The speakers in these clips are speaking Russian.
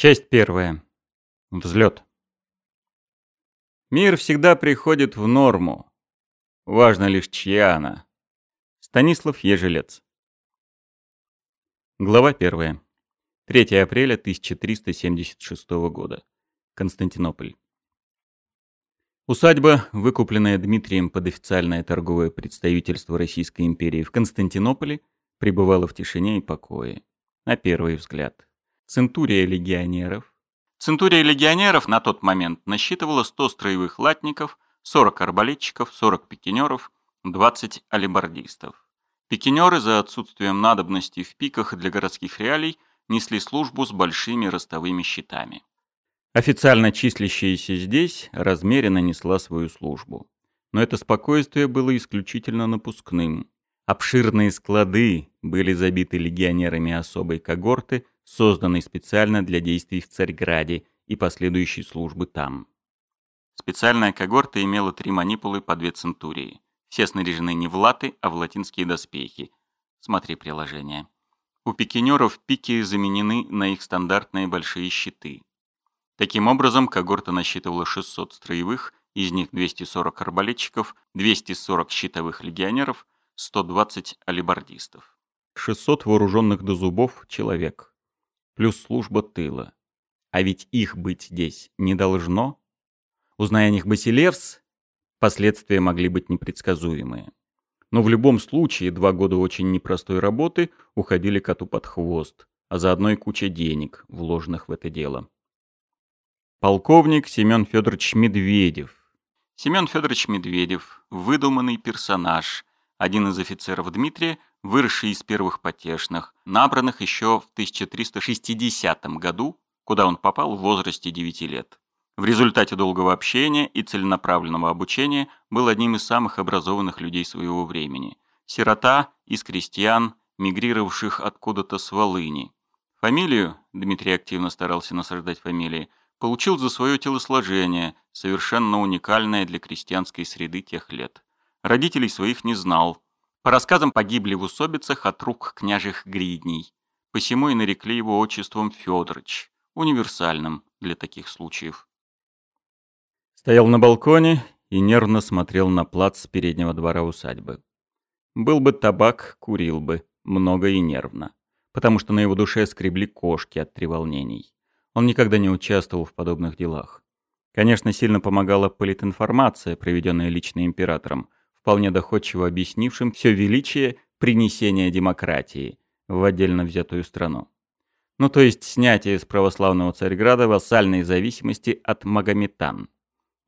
Часть первая. Взлет. Мир всегда приходит в норму. Важно лишь, чья она. Станислав Ежелец. Глава первая. 3 апреля 1376 года. Константинополь. Усадьба, выкупленная Дмитрием под официальное торговое представительство Российской империи в Константинополе, пребывала в тишине и покое. На первый взгляд. Центурия легионеров. Центурия легионеров на тот момент насчитывала 100 строевых латников, 40 арбалетчиков, 40 пикинеров, 20 алибардистов. Пикинеры за отсутствием надобности в пиках для городских реалий несли службу с большими ростовыми щитами. Официально числящаяся здесь размеренно несла свою службу. Но это спокойствие было исключительно напускным. Обширные склады были забиты легионерами особой когорты созданный специально для действий в Царьграде и последующей службы там. Специальная когорта имела три манипулы по две центурии. Все снаряжены не в латы, а в латинские доспехи. Смотри приложение. У пикинеров пики заменены на их стандартные большие щиты. Таким образом, когорта насчитывала 600 строевых, из них 240 арбалетчиков, 240 щитовых легионеров, 120 алибардистов. 600 вооруженных до зубов человек плюс служба тыла. А ведь их быть здесь не должно. Узная о них Басилевс, последствия могли быть непредсказуемые. Но в любом случае два года очень непростой работы уходили коту под хвост, а заодно и куча денег, вложенных в это дело. Полковник Семен Федорович Медведев. Семен Федорович Медведев – выдуманный персонаж, один из офицеров Дмитрия, выросший из первых потешных, набранных еще в 1360 году, куда он попал в возрасте 9 лет. В результате долгого общения и целенаправленного обучения был одним из самых образованных людей своего времени. Сирота из крестьян, мигрировавших откуда-то с Волыни. Фамилию, Дмитрий активно старался насаждать фамилии, получил за свое телосложение, совершенно уникальное для крестьянской среды тех лет. Родителей своих не знал, по рассказам погибли в усобицах от рук княжих гридней. Посему и нарекли его отчеством Федорович, универсальным для таких случаев. Стоял на балконе и нервно смотрел на плац переднего двора усадьбы. Был бы табак, курил бы, много и нервно, потому что на его душе скребли кошки от треволнений. Он никогда не участвовал в подобных делах. Конечно, сильно помогала политинформация, проведенная лично императором, вполне доходчиво объяснившим все величие принесения демократии в отдельно взятую страну. Ну то есть снятие с православного Царьграда вассальной зависимости от магометан.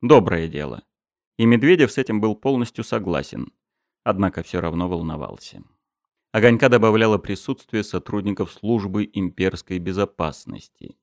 Доброе дело. И Медведев с этим был полностью согласен. Однако все равно волновался. Огонька добавляло присутствие сотрудников службы имперской безопасности.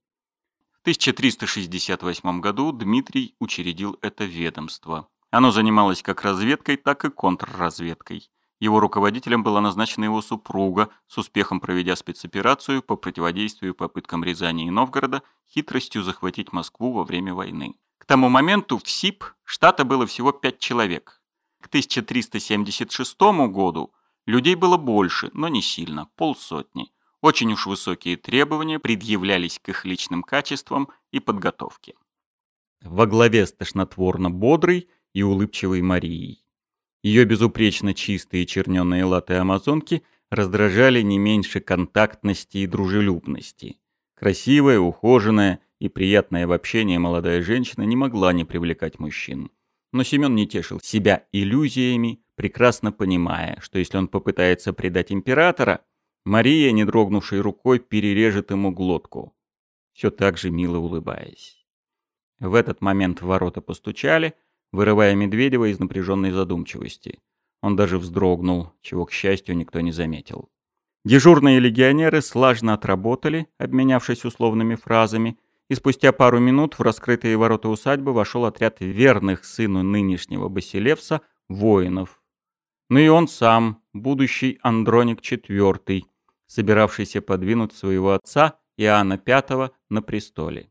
В 1368 году Дмитрий учредил это ведомство. Оно занималось как разведкой, так и контрразведкой. Его руководителем была назначена его супруга, с успехом проведя спецоперацию по противодействию попыткам Рязани и Новгорода хитростью захватить Москву во время войны. К тому моменту в СИП штата было всего пять человек. К 1376 году людей было больше, но не сильно, полсотни. Очень уж высокие требования предъявлялись к их личным качествам и подготовке. Во главе с тошнотворно-бодрой и улыбчивой Марией. Ее безупречно чистые черненые латы амазонки раздражали не меньше контактности и дружелюбности. Красивая, ухоженная и приятная в общении молодая женщина не могла не привлекать мужчин. Но Семен не тешил себя иллюзиями, прекрасно понимая, что если он попытается предать императора, Мария, не дрогнувшей рукой, перережет ему глотку, все так же мило улыбаясь. В этот момент в ворота постучали — вырывая Медведева из напряженной задумчивости. Он даже вздрогнул, чего, к счастью, никто не заметил. Дежурные легионеры слажно отработали, обменявшись условными фразами, и спустя пару минут в раскрытые ворота усадьбы вошел отряд верных сыну нынешнего Басилевса воинов. Ну и он сам, будущий Андроник IV, собиравшийся подвинуть своего отца Иоанна V на престоле.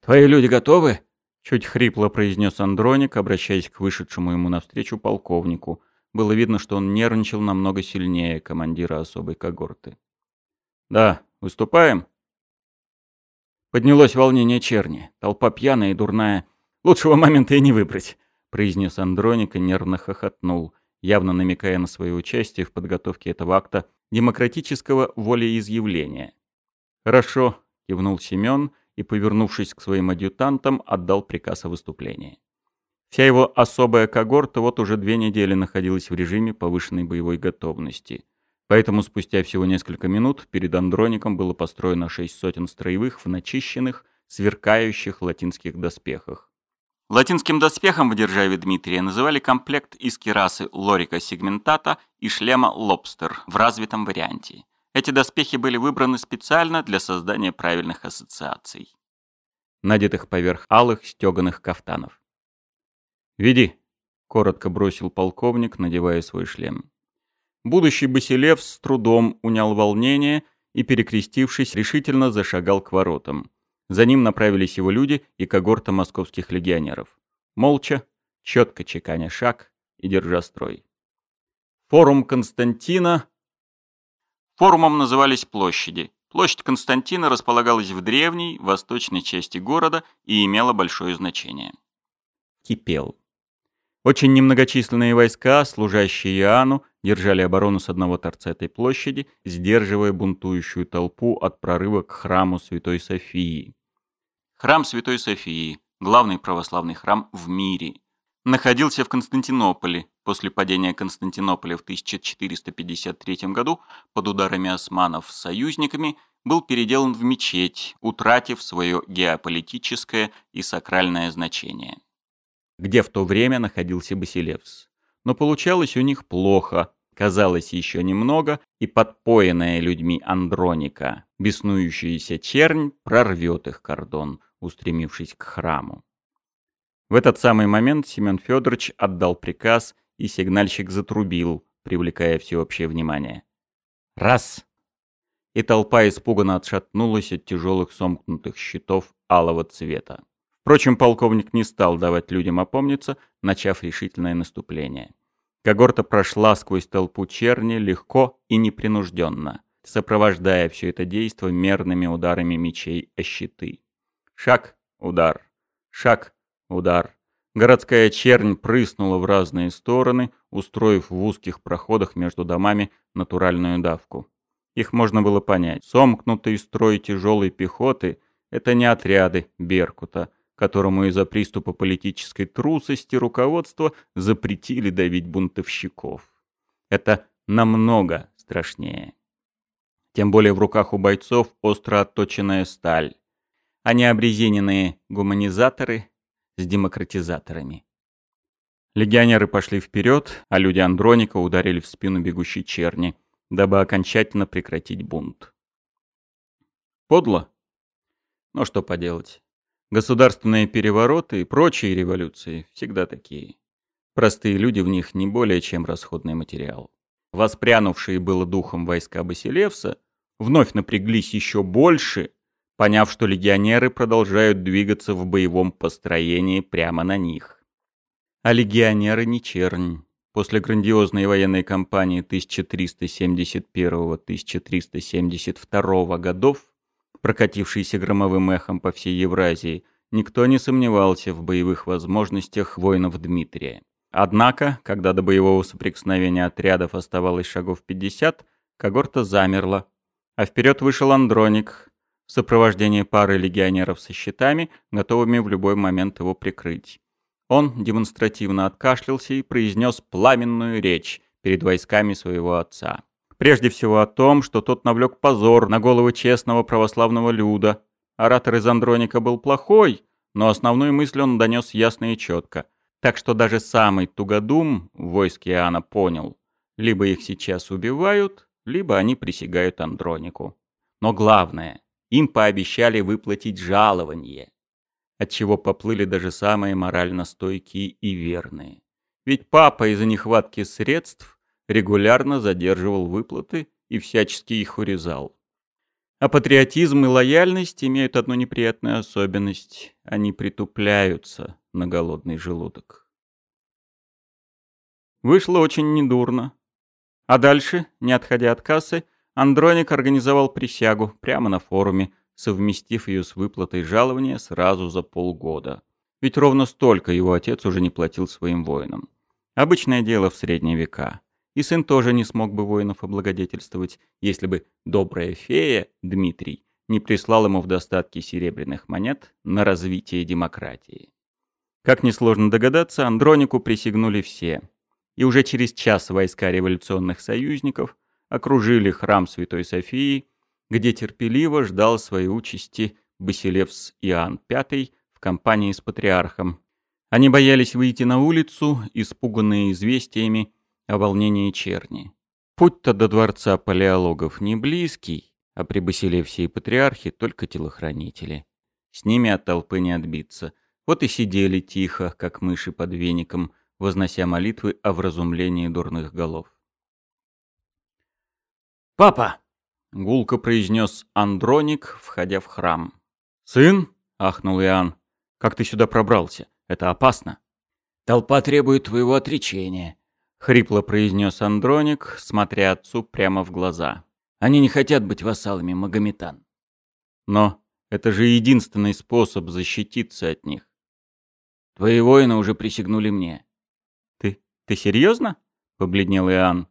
«Твои люди готовы?» Чуть хрипло произнес Андроник, обращаясь к вышедшему ему навстречу полковнику. Было видно, что он нервничал намного сильнее командира особой когорты. «Да, выступаем?» Поднялось волнение черни. Толпа пьяная и дурная. Лучшего момента и не выбрать, произнес Андроник и нервно хохотнул, явно намекая на свое участие в подготовке этого акта демократического волеизъявления. «Хорошо», — кивнул Семен и, повернувшись к своим адъютантам, отдал приказ о выступлении. Вся его особая когорта вот уже две недели находилась в режиме повышенной боевой готовности. Поэтому спустя всего несколько минут перед Андроником было построено шесть сотен строевых в начищенных, сверкающих латинских доспехах. Латинским доспехом в державе Дмитрия называли комплект из кирасы лорика сегментата и шлема лобстер в развитом варианте. Эти доспехи были выбраны специально для создания правильных ассоциаций, надетых поверх алых стеганых кафтанов. «Веди», — коротко бросил полковник, надевая свой шлем. Будущий Басилев с трудом унял волнение и, перекрестившись, решительно зашагал к воротам. За ним направились его люди и когорта московских легионеров. Молча, четко чеканя шаг и держа строй. Форум Константина... Форумом назывались площади. Площадь Константина располагалась в древней, восточной части города и имела большое значение. Кипел. Очень немногочисленные войска, служащие Иоанну, держали оборону с одного торца этой площади, сдерживая бунтующую толпу от прорыва к храму Святой Софии. Храм Святой Софии, главный православный храм в мире, находился в Константинополе. После падения Константинополя в 1453 году под ударами османов союзниками был переделан в мечеть, утратив свое геополитическое и сакральное значение где в то время находился Басилевс. Но получалось у них плохо, казалось еще немного, и подпоенная людьми Андроника, беснующаяся чернь, прорвет их кордон, устремившись к храму. В этот самый момент Семен Федорович отдал приказ, и сигнальщик затрубил, привлекая всеобщее внимание. «Раз!» И толпа испуганно отшатнулась от тяжелых сомкнутых щитов алого цвета. Впрочем, полковник не стал давать людям опомниться, начав решительное наступление. Когорта прошла сквозь толпу черни легко и непринужденно, сопровождая все это действо мерными ударами мечей о щиты. Шаг, удар, шаг, удар. Городская чернь прыснула в разные стороны, устроив в узких проходах между домами натуральную давку. Их можно было понять. Сомкнутый строй тяжелой пехоты — это не отряды Беркута, которому из-за приступа политической трусости руководство запретили давить бунтовщиков. Это намного страшнее. Тем более в руках у бойцов остро отточенная сталь, не обрезиненные гуманизаторы с демократизаторами. Легионеры пошли вперед, а люди Андроника ударили в спину бегущей черни, дабы окончательно прекратить бунт. Подло? Но что поделать. Государственные перевороты и прочие революции всегда такие. Простые люди в них не более чем расходный материал. Воспрянувшие было духом войска Басилевса вновь напряглись еще больше, поняв, что легионеры продолжают двигаться в боевом построении прямо на них. А легионеры не чернь. После грандиозной военной кампании 1371-1372 годов прокатившийся громовым эхом по всей Евразии, никто не сомневался в боевых возможностях воинов Дмитрия. Однако, когда до боевого соприкосновения отрядов оставалось шагов 50, когорта замерла, а вперед вышел Андроник в сопровождении пары легионеров со щитами, готовыми в любой момент его прикрыть. Он демонстративно откашлялся и произнес пламенную речь перед войсками своего отца. Прежде всего о том, что тот навлек позор на головы честного православного люда. Оратор из Андроника был плохой, но основную мысль он донес ясно и четко. Так что даже самый тугодум в войске Иоанна понял, либо их сейчас убивают, либо они присягают Андронику. Но главное, им пообещали выплатить жалование, отчего поплыли даже самые морально стойкие и верные. Ведь папа из-за нехватки средств регулярно задерживал выплаты и всячески их урезал. А патриотизм и лояльность имеют одну неприятную особенность. Они притупляются на голодный желудок. Вышло очень недурно. А дальше, не отходя от кассы, Андроник организовал присягу прямо на форуме, совместив ее с выплатой жалования сразу за полгода. Ведь ровно столько его отец уже не платил своим воинам. Обычное дело в средние века. И сын тоже не смог бы воинов облагодетельствовать, если бы добрая фея, Дмитрий, не прислал ему в достатке серебряных монет на развитие демократии. Как несложно догадаться, Андронику присягнули все. И уже через час войска революционных союзников окружили храм Святой Софии, где терпеливо ждал своей участи Басилевс Иоанн V в компании с патриархом. Они боялись выйти на улицу, испуганные известиями о волнении черни. Путь-то до дворца палеологов не близкий, а при Басилевсе и патриархе только телохранители. С ними от толпы не отбиться. Вот и сидели тихо, как мыши под веником, вознося молитвы о вразумлении дурных голов. «Папа!» — гулко произнес Андроник, входя в храм. «Сын?» — ахнул Иоанн. «Как ты сюда пробрался? Это опасно». «Толпа требует твоего отречения», — хрипло произнес Андроник, смотря отцу прямо в глаза. «Они не хотят быть вассалами Магометан». «Но это же единственный способ защититься от них». «Твои воины уже присягнули мне». «Ты... ты серьезно?» — побледнел Иоанн.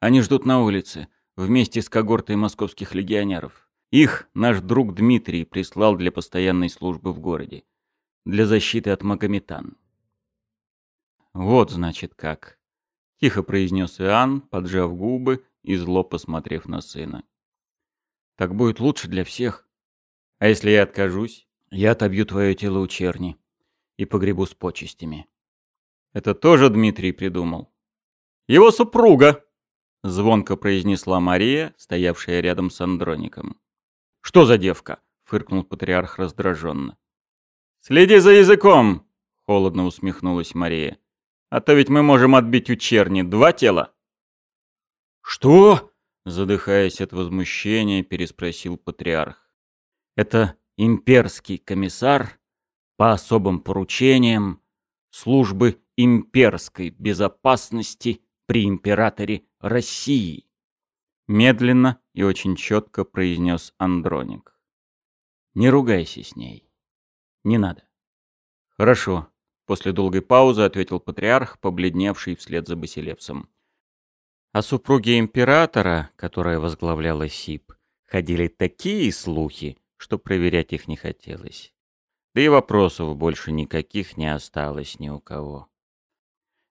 «Они ждут на улице вместе с когортой московских легионеров. Их наш друг Дмитрий прислал для постоянной службы в городе. Для защиты от магометан. «Вот, значит, как», — тихо произнес Иоанн, поджав губы и зло посмотрев на сына. «Так будет лучше для всех. А если я откажусь?» «Я отобью твое тело у черни и погребу с почестями». «Это тоже Дмитрий придумал?» «Его супруга!» — звонко произнесла Мария, стоявшая рядом с Андроником. «Что за девка?» — фыркнул патриарх раздраженно. «Следи за языком!» — холодно усмехнулась Мария. «А то ведь мы можем отбить у черни два тела». «Что?» — задыхаясь от возмущения, переспросил патриарх. «Это имперский комиссар по особым поручениям службы имперской безопасности при императоре России. Медленно и очень четко произнес Андроник. Не ругайся с ней. Не надо. Хорошо. После долгой паузы ответил патриарх, побледневший вслед за Басилевсом. О супруге императора, которая возглавляла СИП, ходили такие слухи, что проверять их не хотелось. Да и вопросов больше никаких не осталось ни у кого.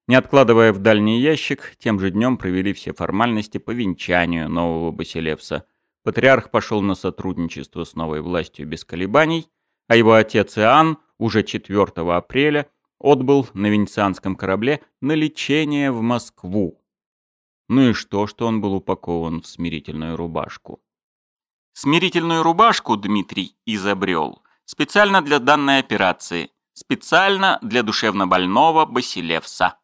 Не откладывая в дальний ящик, тем же днем провели все формальности по венчанию нового Басилевса. Патриарх пошел на сотрудничество с новой властью без колебаний, а его отец Иоанн уже 4 апреля отбыл на венецианском корабле на лечение в Москву. Ну и что, что он был упакован в смирительную рубашку? Смирительную рубашку Дмитрий изобрел специально для данной операции, специально для душевнобольного Басилевса.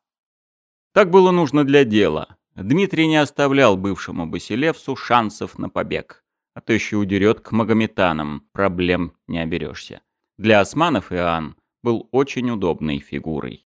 Так было нужно для дела. Дмитрий не оставлял бывшему Басилевсу шансов на побег. А то еще удерет к магометанам, проблем не оберешься. Для османов Иоанн был очень удобной фигурой.